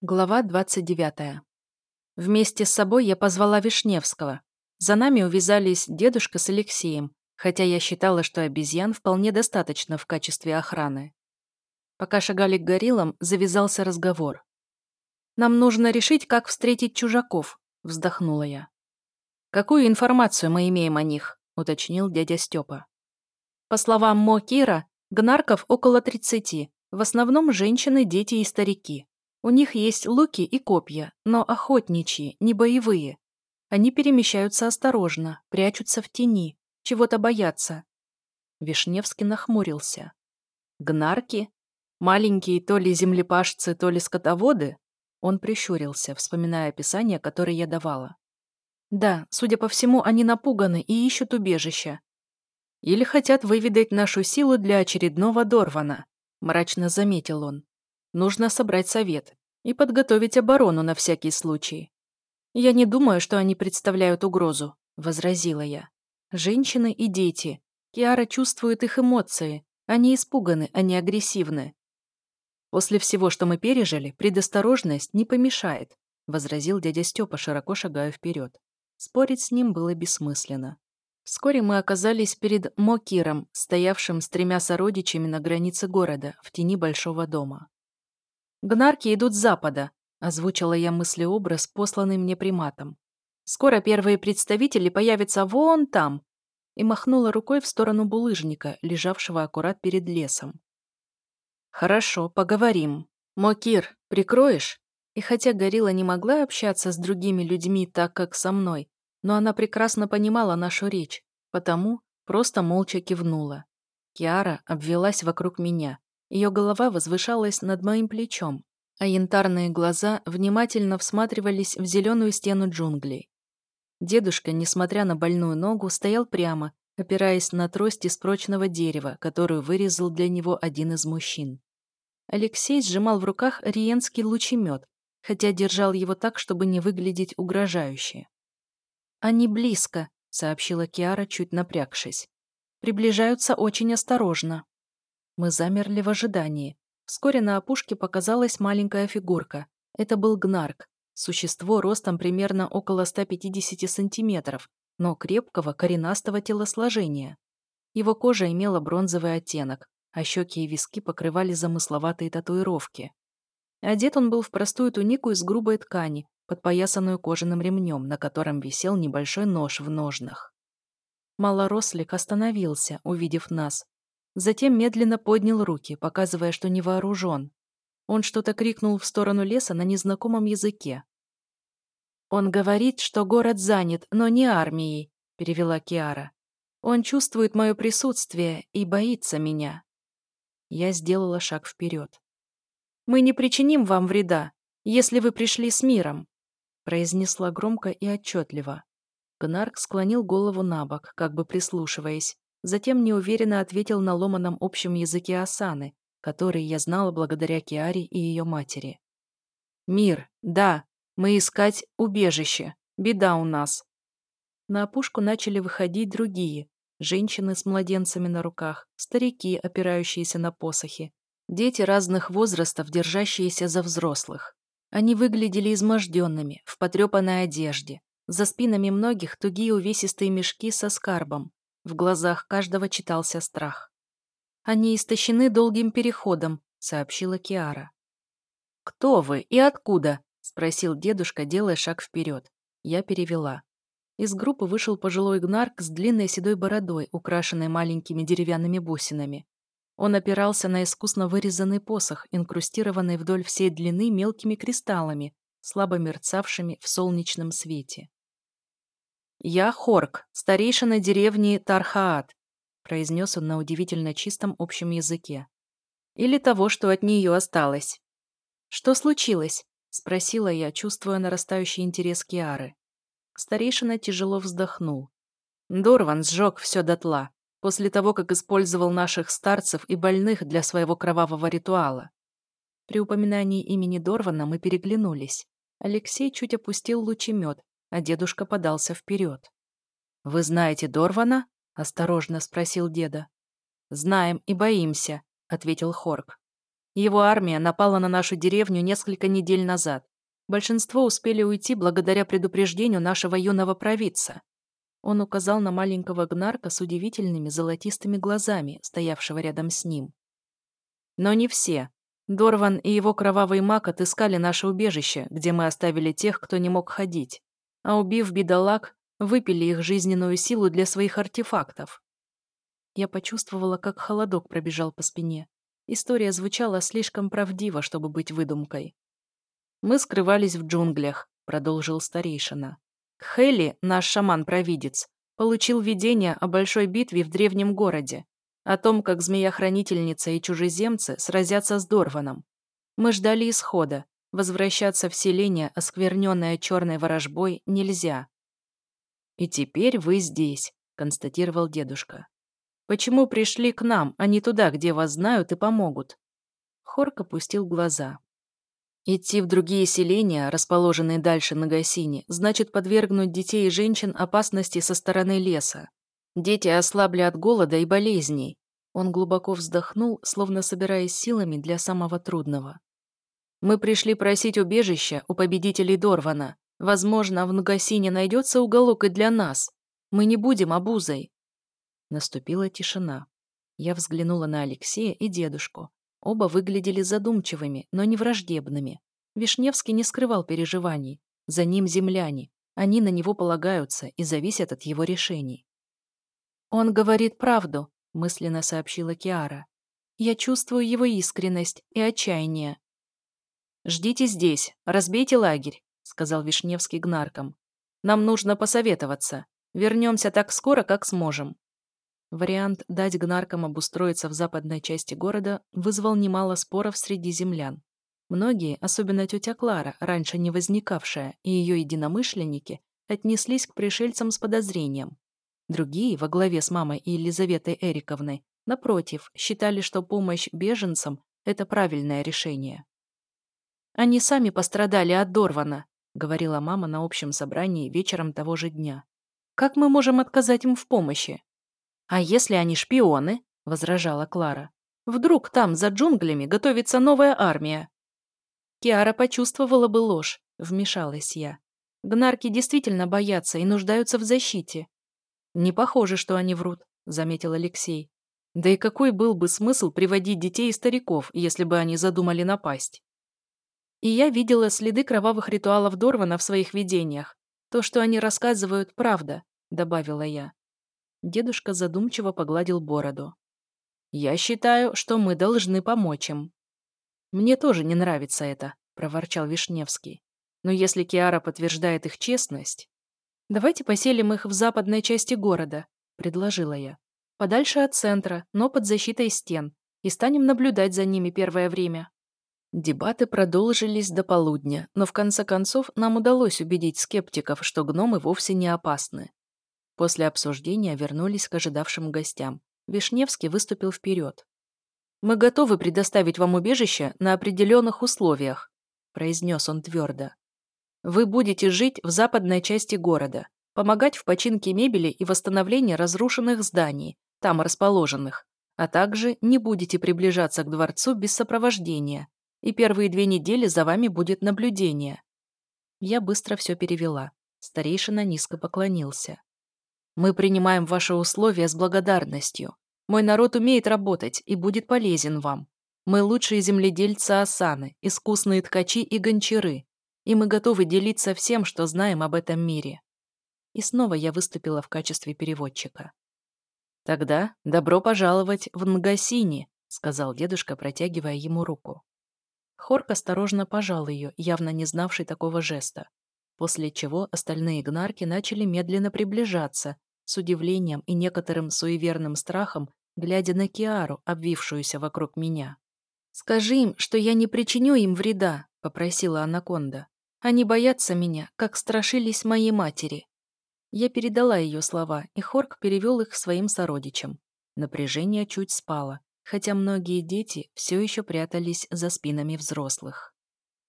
Глава 29. Вместе с собой я позвала Вишневского. За нами увязались дедушка с Алексеем, хотя я считала, что обезьян вполне достаточно в качестве охраны. Пока шагали к гориллам, завязался разговор. «Нам нужно решить, как встретить чужаков», — вздохнула я. «Какую информацию мы имеем о них?» — уточнил дядя Степа. По словам Мо Кира, гнарков около 30, в основном женщины, дети и старики. У них есть луки и копья, но охотничьи, не боевые. Они перемещаются осторожно, прячутся в тени, чего-то боятся. Вишневский нахмурился. Гнарки? Маленькие то ли землепашцы, то ли скотоводы? Он прищурился, вспоминая описание, которое я давала. Да, судя по всему, они напуганы и ищут убежища. Или хотят выведать нашу силу для очередного Дорвана, мрачно заметил он. Нужно собрать совет и подготовить оборону на всякий случай. Я не думаю, что они представляют угрозу, возразила я. Женщины и дети. Киара чувствует их эмоции. Они испуганы, они агрессивны. После всего, что мы пережили, предосторожность не помешает, возразил дядя Степа, широко шагая вперед. Спорить с ним было бессмысленно. Вскоре мы оказались перед Мокиром, стоявшим с тремя сородичами на границе города, в тени большого дома. «Гнарки идут с запада», — озвучила я мыслеобраз, посланный мне приматом. «Скоро первые представители появятся вон там», и махнула рукой в сторону булыжника, лежавшего аккурат перед лесом. «Хорошо, поговорим. Мокир, прикроешь?» И хотя Горилла не могла общаться с другими людьми так, как со мной, но она прекрасно понимала нашу речь, потому просто молча кивнула. Киара обвелась вокруг меня, ее голова возвышалась над моим плечом, а янтарные глаза внимательно всматривались в зеленую стену джунглей. Дедушка, несмотря на больную ногу, стоял прямо, опираясь на трость из прочного дерева, которую вырезал для него один из мужчин. Алексей сжимал в руках риенский лучемет, хотя держал его так, чтобы не выглядеть угрожающе. «Они близко», — сообщила Киара, чуть напрягшись. «Приближаются очень осторожно». Мы замерли в ожидании. Вскоре на опушке показалась маленькая фигурка. Это был гнарк. Существо ростом примерно около 150 сантиметров, но крепкого, коренастого телосложения. Его кожа имела бронзовый оттенок, а щеки и виски покрывали замысловатые татуировки. Одет он был в простую тунику из грубой ткани, подпоясанную кожаным ремнем, на котором висел небольшой нож в ножнах. Малорослик остановился, увидев нас, Затем медленно поднял руки, показывая, что не вооружен. Он что-то крикнул в сторону леса на незнакомом языке. «Он говорит, что город занят, но не армией», — перевела Киара. «Он чувствует мое присутствие и боится меня». Я сделала шаг вперед. «Мы не причиним вам вреда, если вы пришли с миром», — произнесла громко и отчетливо. Гнарк склонил голову на бок, как бы прислушиваясь, Затем неуверенно ответил на ломаном общем языке Асаны, который я знала благодаря Киаре и ее матери. «Мир, да, мы искать убежище. Беда у нас». На опушку начали выходить другие. Женщины с младенцами на руках, старики, опирающиеся на посохи, дети разных возрастов, держащиеся за взрослых. Они выглядели изможденными, в потрепанной одежде. За спинами многих тугие увесистые мешки со скарбом, в глазах каждого читался страх. «Они истощены долгим переходом», — сообщила Киара. «Кто вы и откуда?» — спросил дедушка, делая шаг вперед. Я перевела. Из группы вышел пожилой гнарк с длинной седой бородой, украшенной маленькими деревянными бусинами. Он опирался на искусно вырезанный посох, инкрустированный вдоль всей длины мелкими кристаллами, слабо мерцавшими в солнечном свете. «Я Хорк, старейшина деревни Тархаат», произнес он на удивительно чистом общем языке. «Или того, что от нее осталось». «Что случилось?» — спросила я, чувствуя нарастающий интерес Киары. Старейшина тяжело вздохнул. Дорван сжег все дотла, после того, как использовал наших старцев и больных для своего кровавого ритуала. При упоминании имени Дорвана мы переглянулись. Алексей чуть опустил лучемет, а дедушка подался вперед. «Вы знаете Дорвана?» — осторожно спросил деда. «Знаем и боимся», — ответил Хорк. Его армия напала на нашу деревню несколько недель назад. Большинство успели уйти благодаря предупреждению нашего юного провидца. Он указал на маленького гнарка с удивительными золотистыми глазами, стоявшего рядом с ним. Но не все. Дорван и его кровавый маг отыскали наше убежище, где мы оставили тех, кто не мог ходить. А убив бедолаг, выпили их жизненную силу для своих артефактов. Я почувствовала, как холодок пробежал по спине. История звучала слишком правдиво, чтобы быть выдумкой. «Мы скрывались в джунглях», — продолжил старейшина. Хелли, наш шаман-провидец, получил видение о большой битве в древнем городе, о том, как змея-хранительница и чужеземцы сразятся с Дорваном. Мы ждали исхода. Возвращаться в селение, оскверненное черной ворожбой, нельзя. «И теперь вы здесь», — констатировал дедушка. «Почему пришли к нам, а не туда, где вас знают и помогут?» Хорк опустил глаза. Идти в другие селения, расположенные дальше на Гасине, значит подвергнуть детей и женщин опасности со стороны леса. Дети ослабли от голода и болезней. Он глубоко вздохнул, словно собираясь силами для самого трудного. Мы пришли просить убежища у победителей Дорвана. Возможно, в Нугасине найдется уголок и для нас. Мы не будем обузой. Наступила тишина. Я взглянула на Алексея и дедушку. Оба выглядели задумчивыми, но не враждебными. Вишневский не скрывал переживаний. За ним земляне. Они на него полагаются и зависят от его решений. «Он говорит правду», — мысленно сообщила Киара. «Я чувствую его искренность и отчаяние». «Ждите здесь, разбейте лагерь», — сказал Вишневский гнаркам. «Нам нужно посоветоваться. Вернемся так скоро, как сможем». Вариант дать гнаркам обустроиться в западной части города вызвал немало споров среди землян. Многие, особенно тетя Клара, раньше не возникавшая, и ее единомышленники, отнеслись к пришельцам с подозрением. Другие, во главе с мамой и Елизаветой Эриковной, напротив, считали, что помощь беженцам – это правильное решение. «Они сами пострадали от Дорвана», – говорила мама на общем собрании вечером того же дня. «Как мы можем отказать им в помощи?» «А если они шпионы?» — возражала Клара. «Вдруг там, за джунглями, готовится новая армия?» Киара почувствовала бы ложь, вмешалась я. Гнарки действительно боятся и нуждаются в защите. «Не похоже, что они врут», — заметил Алексей. «Да и какой был бы смысл приводить детей и стариков, если бы они задумали напасть?» И я видела следы кровавых ритуалов Дорвана в своих видениях. То, что они рассказывают, правда, добавила я. Дедушка задумчиво погладил бороду. «Я считаю, что мы должны помочь им». «Мне тоже не нравится это», — проворчал Вишневский. «Но если Киара подтверждает их честность...» «Давайте поселим их в западной части города», — предложила я. «Подальше от центра, но под защитой стен, и станем наблюдать за ними первое время». Дебаты продолжились до полудня, но в конце концов нам удалось убедить скептиков, что гномы вовсе не опасны. После обсуждения вернулись к ожидавшим гостям. Вишневский выступил вперед. «Мы готовы предоставить вам убежище на определенных условиях», произнес он твердо. «Вы будете жить в западной части города, помогать в починке мебели и восстановлении разрушенных зданий, там расположенных, а также не будете приближаться к дворцу без сопровождения, и первые две недели за вами будет наблюдение». Я быстро все перевела. Старейшина низко поклонился. Мы принимаем ваши условия с благодарностью. Мой народ умеет работать и будет полезен вам. Мы лучшие земледельцы Асаны, искусные ткачи и гончары, и мы готовы делиться всем, что знаем об этом мире». И снова я выступила в качестве переводчика. «Тогда добро пожаловать в Нгасини», — сказал дедушка, протягивая ему руку. Хорк осторожно пожал ее, явно не знавший такого жеста, после чего остальные гнарки начали медленно приближаться, с удивлением и некоторым суеверным страхом, глядя на Киару, обвившуюся вокруг меня. «Скажи им, что я не причиню им вреда», — попросила Анаконда. «Они боятся меня, как страшились моей матери». Я передала ее слова, и Хорк перевел их своим сородичам. Напряжение чуть спало, хотя многие дети все еще прятались за спинами взрослых.